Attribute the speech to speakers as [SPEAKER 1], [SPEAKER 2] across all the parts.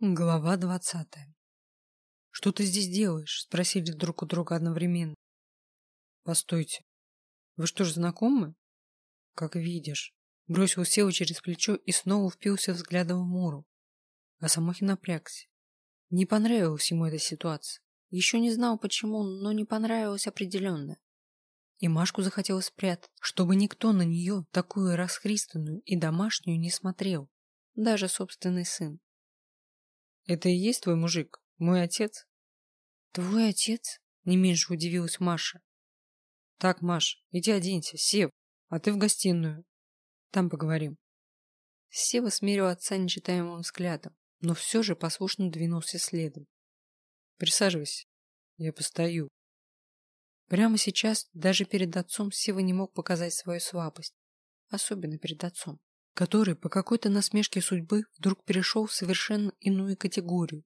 [SPEAKER 1] Глава двадцатая. «Что ты здесь делаешь?» – спросили друг у друга одновременно. «Постойте. Вы что ж знакомы?» «Как видишь». Бросил Сева через плечо и снова впился взглядом в Муру. А Самохин напрягся. Не понравилась ему эта ситуация. Еще не знал почему, но не понравилось определенно. И Машку захотелось спрятать, чтобы никто на нее, такую расхристанную и домашнюю, не смотрел. Даже собственный сын. Это и есть твой мужик? Мой отец? Твой отец? Не меньше удивилась Маша. Так, Маш, иди оденься, Сев, а ты в гостиную. Там поговорим. Сева смерил отца нечитаемым взглядом, но все же послушно двинулся следом. Присаживайся, я постою. Прямо сейчас даже перед отцом Сева не мог показать свою слабость, особенно перед отцом который по какой-то насмешке судьбы вдруг перешел в совершенно иную категорию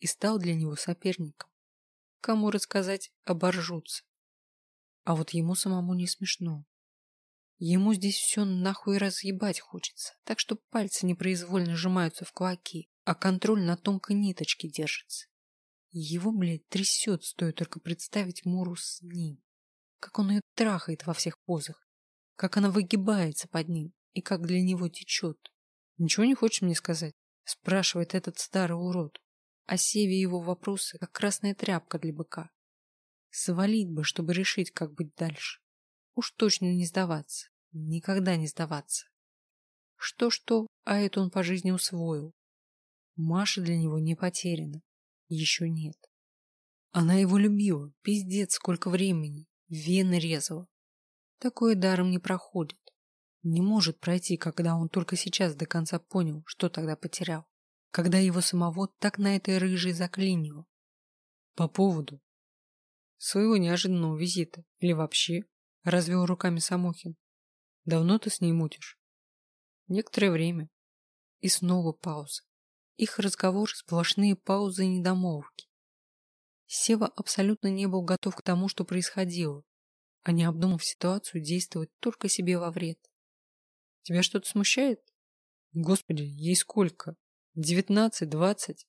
[SPEAKER 1] и стал для него соперником. Кому рассказать, оборжутся. А вот ему самому не смешно. Ему здесь все нахуй разъебать хочется, так что пальцы непроизвольно сжимаются в кулаки, а контроль на тонкой ниточке держится. Его, блядь, трясет, стоит только представить Муру с ним. Как он ее трахает во всех позах, как она выгибается под ним, и как для него течет. Ничего не хочешь мне сказать? Спрашивает этот старый урод. А Севе его вопросы, как красная тряпка для быка. Свалить бы, чтобы решить, как быть дальше. Уж точно не сдаваться. Никогда не сдаваться. Что-что, а это он по жизни усвоил. Маша для него не потеряна. Еще нет. Она его любила, пиздец, сколько времени. Вены резала. Такое даром не проходит. Не может пройти, когда он только сейчас до конца понял, что тогда потерял. Когда его самого так на этой рыжей заклинило. По поводу своего неожиданного визита или вообще, развел руками Самохин. Давно ты с ней мутишь? Некоторое время. И снова пауза. Их разговор сплошные паузы и недомолвки. Сева абсолютно не был готов к тому, что происходило, а не обдумав ситуацию, действовать только себе во вред. Тебя что-то смущает? Господи, ей сколько? Девятнадцать, двадцать?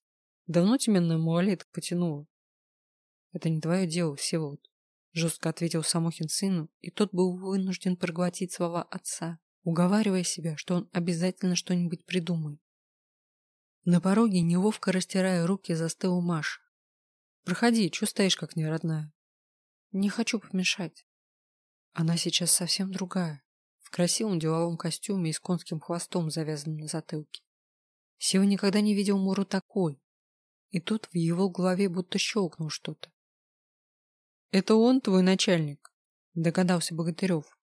[SPEAKER 1] Давно тебя на малолеток потянуло? Это не твое дело, Всеволод. Жестко ответил Самохин сыну, и тот был вынужден проглотить слова отца, уговаривая себя, что он обязательно что-нибудь придумает. На пороге, неловко растирая руки, застыла Маша. «Проходи, что стоишь, как неродная?» «Не хочу помешать. Она сейчас совсем другая в красивом деловом костюме и с конским хвостом, завязанным на затылке. Сева никогда не видел Муру такой. И тут в его голове будто щелкнул что-то. «Это он твой начальник?» – догадался Богатырев.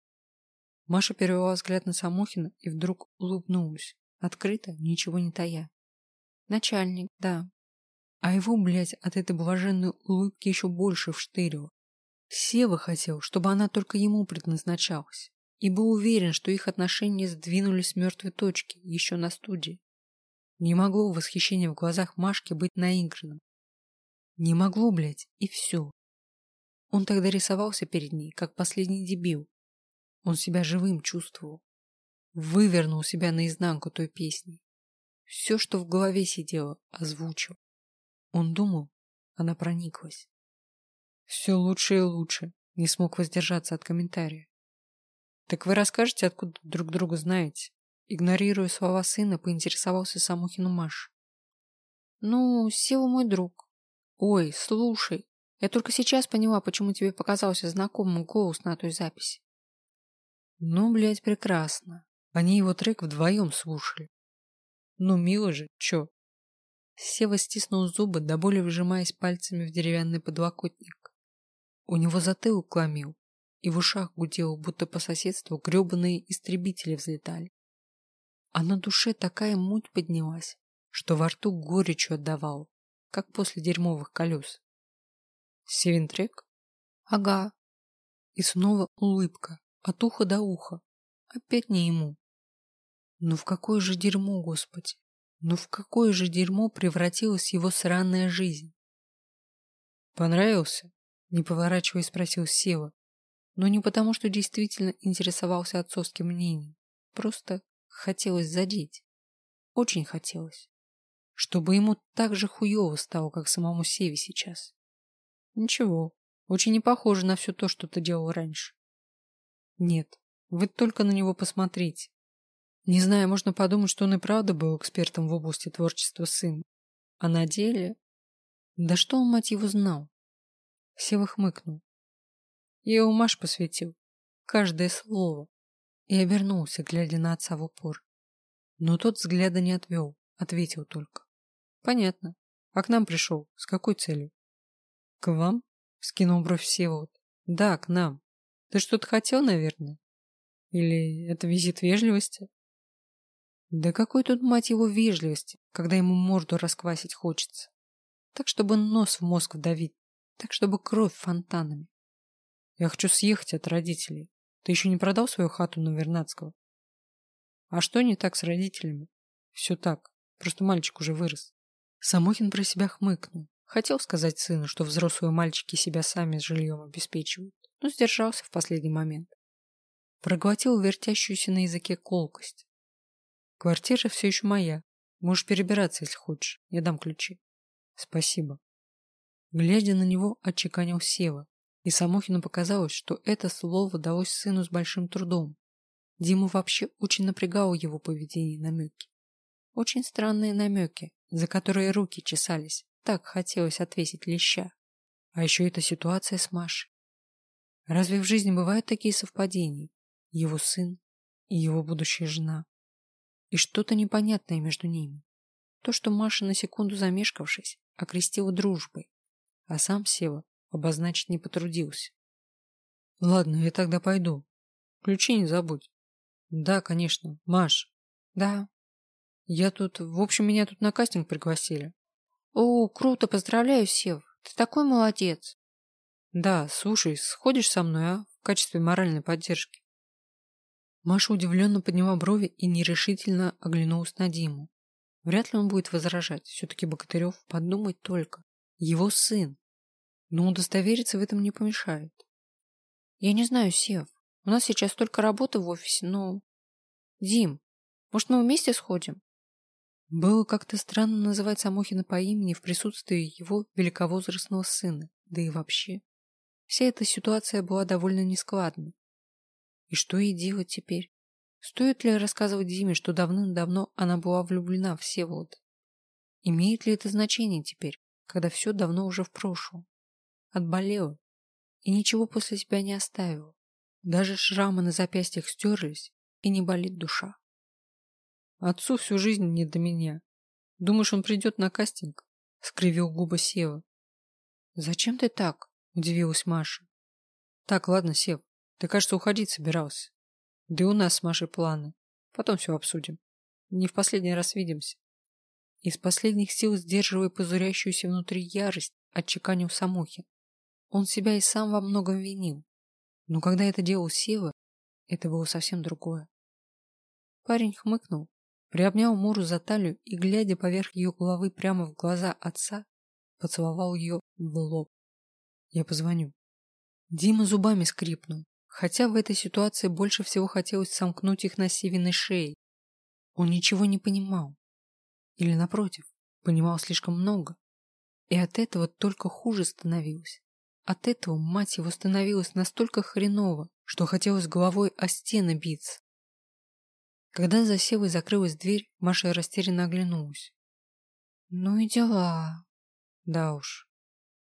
[SPEAKER 1] Маша перевела взгляд на Самохина и вдруг улыбнулась, открыто, ничего не тая. «Начальник, да». А его, блядь, от этой блаженной улыбки еще больше вштырило. Сева хотел, чтобы она только ему предназначалась и был уверен, что их отношения сдвинулись с мертвой точки еще на студии. Не могло восхищение в глазах Машки быть наигранным. Не могло, блядь, и все. Он тогда рисовался перед ней, как последний дебил. Он себя живым чувствовал. Вывернул себя наизнанку той песни. Все, что в голове сидело, озвучил. Он думал, она прониклась. Все лучше и лучше, не смог воздержаться от комментария. Так вы расскажете, откуда друг друга знаете? Игнорируя слова сына, поинтересовался Самохину Маш. Ну, Сева мой друг. Ой, слушай, я только сейчас поняла, почему тебе показался знакомым голос на той записи. Ну, блядь, прекрасно. Они его трек вдвоем слушали. Ну, мило же, чё? Сева стиснул зубы, до боли вжимаясь пальцами в деревянный подлокотник. У него затылок кломил, и в ушах гудело, будто по соседству гребаные истребители взлетали. А на душе такая муть поднялась, что во рту горечью отдавал, как после дерьмовых колес. Севентрек? Ага. И снова улыбка, от уха до уха. Опять не ему. Ну в какое же дерьмо, Господи! Ну в какое же дерьмо превратилась его сраная жизнь? Понравился? Не поворачиваясь, спросил Сева, но не потому, что действительно интересовался отцовским мнением. Просто хотелось задеть. Очень хотелось. чтобы ему так же хуево стало, как самому Севе сейчас. Ничего, очень не похоже на все то, что ты делал раньше. Нет, вы только на него посмотрите. Не знаю, можно подумать, что он и правда был экспертом в области творчества сына. А на деле... Да что он, мать его, знал? Сева хмыкнул. Я его Маш посвятил. Каждое слово. И обернулся, глядя на отца в упор. Но тот взгляда не отвел, ответил только. Понятно. А к нам пришел? С какой целью? К вам? Скинул бровь Всеволод. Да, к нам. Ты что-то хотел, наверное? Или это визит вежливости? Да какой тут, мать его, вежливости, когда ему морду расквасить хочется. Так, чтобы нос в мозг вдавить. Так, чтобы кровь фонтанами. Я хочу съехать от родителей. Ты еще не продал свою хату на Вернадского? А что не так с родителями? Все так. Просто мальчик уже вырос. Самохин про себя хмыкнул. Хотел сказать сыну, что взрослые мальчики себя сами с жильем обеспечивают, но сдержался в последний момент. Проглотил вертящуюся на языке колкость. Квартира все еще моя. Можешь перебираться, если хочешь. Я дам ключи. Спасибо. Глядя на него, отчеканил Сева, и Самохину показалось, что это слово далось сыну с большим трудом. Диму вообще очень напрягало его поведение и намеки. Очень странные намеки, за которые руки чесались. Так хотелось отвесить леща. А еще эта ситуация с Машей. Разве в жизни бывают такие совпадения? Его сын и его будущая жена. И что-то непонятное между ними. То, что Маша, на секунду замешкавшись, окрестила дружбой, а сам Сева обозначить не потрудился. Ладно, я тогда пойду. Ключи не забудь. Да, конечно. Маш. Да. Я тут... В общем, меня тут на кастинг пригласили. О, круто, поздравляю, Сев. Ты такой молодец. Да, слушай, сходишь со мной, а? В качестве моральной поддержки. Маша удивленно подняла брови и нерешительно оглянулась на Диму. Вряд ли он будет возражать. Все-таки Богатырев, подумать только. Его сын. Но удостовериться в этом не помешает. Я не знаю, Сев. У нас сейчас столько работы в офисе, но... Дим, может, мы вместе сходим? Было как-то странно называть Самохина по имени в присутствии его великовозрастного сына, да и вообще. Вся эта ситуация была довольно нескладной. И что ей делать теперь? Стоит ли рассказывать Диме, что давным-давно она была влюблена в Всеволода? Имеет ли это значение теперь, когда все давно уже в прошлом? Отболела и ничего после себя не оставила. Даже шрамы на запястьях стерлись, и не болит душа. Отцу всю жизнь не до меня. Думаешь, он придет на кастинг? Скривил губы Сева. Зачем ты так? Удивилась Маша. Так, ладно, Сев, ты, кажется, уходить собирался. Да и у нас с Машей планы. Потом все обсудим. Не в последний раз видимся. Из последних сил, сдерживая позурящуюся внутри ярость, отчеканил Самохин. Он себя и сам во многом винил. Но когда это делал Сева, это было совсем другое. Парень хмыкнул, приобнял Муру за талию и, глядя поверх ее головы прямо в глаза отца, поцеловал ее в лоб. Я позвоню. Дима зубами скрипнул, хотя в этой ситуации больше всего хотелось сомкнуть их на Севиной шее. Он ничего не понимал. Или, напротив, понимал слишком много. И от этого только хуже становилось. От этого мать его становилась настолько хреново, что хотелось головой о стены биться. Когда за Севой закрылась дверь, Маша растерянно оглянулась. «Ну и дела. Да уж.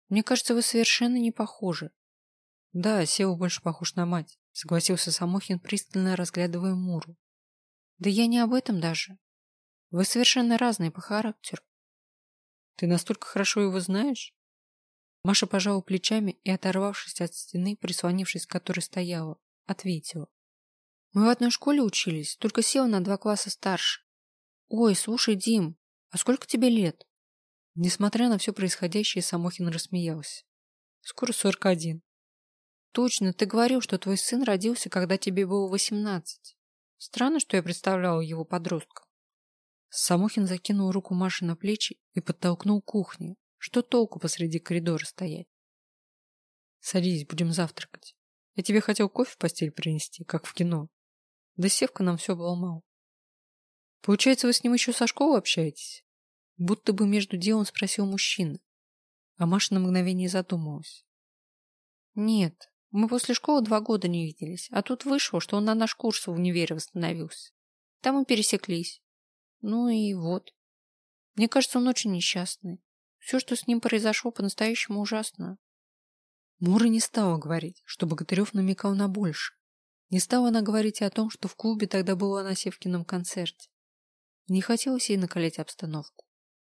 [SPEAKER 1] Мне кажется, вы совершенно не похожи. Да, Сева больше похож на мать, согласился Самохин, пристально разглядывая Муру. Да я не об этом даже. Вы совершенно разные по характеру. Ты настолько хорошо его знаешь? Маша пожала плечами и, оторвавшись от стены, прислонившись к которой стояла, ответила. Мы в одной школе учились, только Сева на два класса старше. Ой, слушай, Дим, а сколько тебе лет? Несмотря на все происходящее, Самохин рассмеялся. Скоро сорок один. Точно, ты говорил, что твой сын родился, когда тебе было восемнадцать. Странно, что я представляла его подростком. Самохин закинул руку Маши на плечи и подтолкнул к кухне. Что толку посреди коридора стоять? Садись, будем завтракать. Я тебе хотел кофе в постель принести, как в кино. Да Севка нам все обломал. Получается, вы с ним еще со школы общаетесь? Будто бы между делом спросил мужчина. А Маша на мгновение задумалась. Нет, мы после школы два года не виделись, а тут вышло, что он на наш курс в универе восстановился. Там мы пересеклись. Ну и вот. Мне кажется, он очень несчастный. Все, что с ним произошло, по-настоящему ужасно. Мура не стала говорить, что Богатырев намекал на больше. Не стала она говорить и о том, что в клубе тогда было на Севкином концерте. Не хотелось ей накалять обстановку.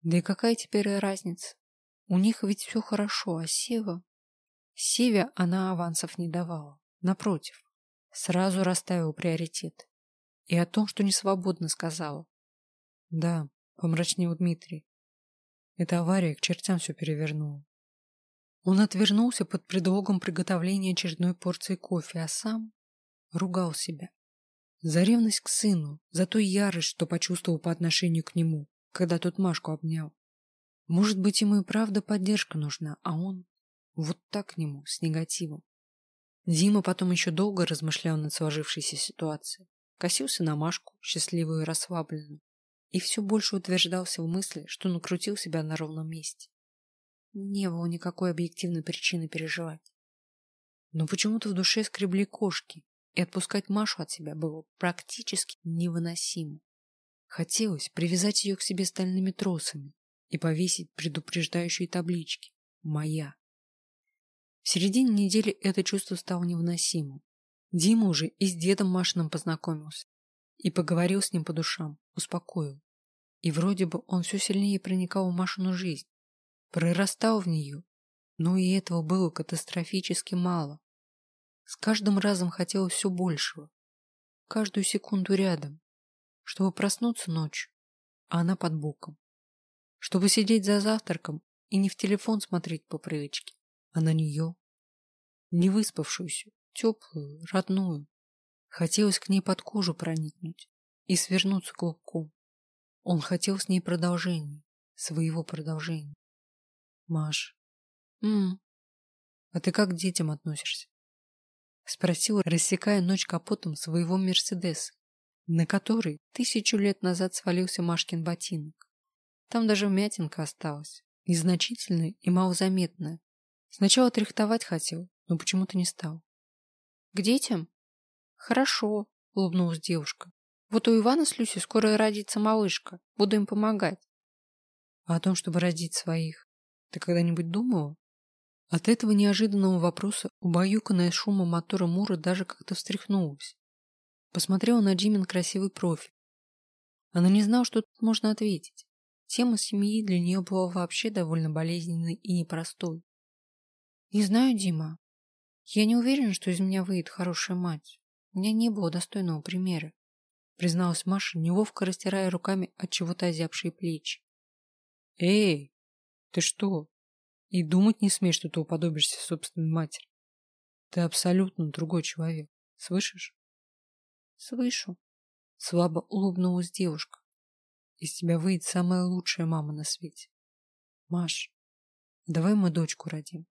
[SPEAKER 1] Да и какая теперь разница? У них ведь все хорошо, а Сева... Севе она авансов не давала. Напротив, сразу расставила приоритет. И о том, что не свободно сказала. Да, помрачнел Дмитрий. Эта авария к чертям все перевернула. Он отвернулся под предлогом приготовления очередной порции кофе, а сам ругал себя. За ревность к сыну, за ту ярость, что почувствовал по отношению к нему, когда тот Машку обнял. Может быть, ему и правда поддержка нужна, а он вот так к нему, с негативом. Дима потом еще долго размышлял над сложившейся ситуацией, косился на Машку, счастливую и расслабленную, и все больше утверждался в мысли, что накрутил себя на ровном месте. Не было никакой объективной причины переживать. Но почему-то в душе скребли кошки, и отпускать Машу от себя было практически невыносимо. Хотелось привязать ее к себе стальными тросами и повесить предупреждающие таблички «Моя». В середине недели это чувство стало невыносимым. Дима уже и с дедом Машиным познакомился и поговорил с ним по душам, успокоил. И вроде бы он все сильнее проникал в Машину жизнь, прорастал в нее, но и этого было катастрофически мало. С каждым разом хотелось все большего, каждую секунду рядом, чтобы проснуться ночью, а она под боком, чтобы сидеть за завтраком и не в телефон смотреть по привычке, а на нее, не выспавшуюся, теплую, родную, Хотелось к ней под кожу проникнуть и свернуться клубком. Он хотел с ней продолжения, своего продолжения. Маш, м, а ты как к детям относишься? Спросил, рассекая ночь капотом своего Мерседеса, на который тысячу лет назад свалился Машкин ботинок. Там даже вмятинка осталась, незначительная и малозаметная. Сначала отрихтовать хотел, но почему-то не стал. К детям? Хорошо, улыбнулась девушка. Вот у Ивана с Люсей скоро родится малышка. Буду им помогать. А о том, чтобы родить своих, ты когда-нибудь думала? От этого неожиданного вопроса убаюканная шумом мотора Мура даже как-то встряхнулась. Посмотрела на Джимин красивый профиль. Она не знала, что тут можно ответить. Тема семьи для нее была вообще довольно болезненной и непростой. Не знаю, Дима. Я не уверена, что из меня выйдет хорошая мать. У меня не было достойного примера, призналась Маша, неловко растирая руками от чего-то озябшие плечи. Эй, ты что? И думать не смей, что ты уподобишься собственной матери. Ты абсолютно другой человек. Слышишь? Слышу. Слабо улыбнулась девушка. Из тебя выйдет самая лучшая мама на свете. Маш, давай мы дочку родим.